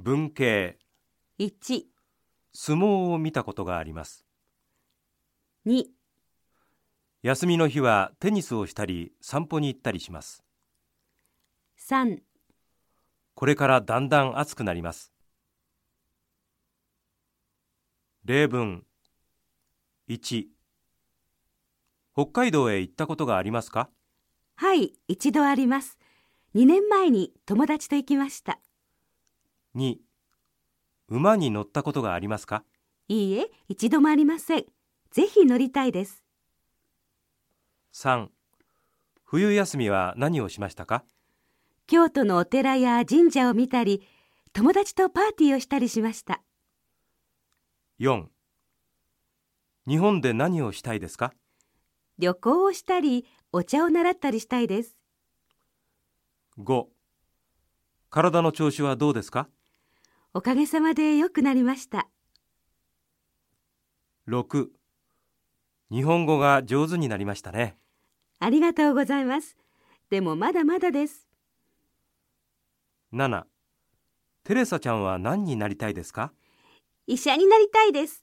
文系。1、相撲を見たことがあります。2、休みの日はテニスをしたり散歩に行ったりします。3、これからだんだん暑くなります。例文。1北海道へ行ったことがありますか？はい、一度あります。2年前に友達と行きました。2馬に乗ったことがありますか？いいえ、一度もありません。ぜひ乗りたいです。3冬休みは何をしましたか？京都のお寺や神社を見たり、友達とパーティーをしたりしました。4日本で何をしたいですか？旅行をしたり、お茶を習ったりしたいです。5体の調子はどうですか？おかげさまで良くなりました。6日本語が上手になりましたねありがとうございます。でもまだまだです。7テレサちゃんは何になりたいですか？医者になりたいです。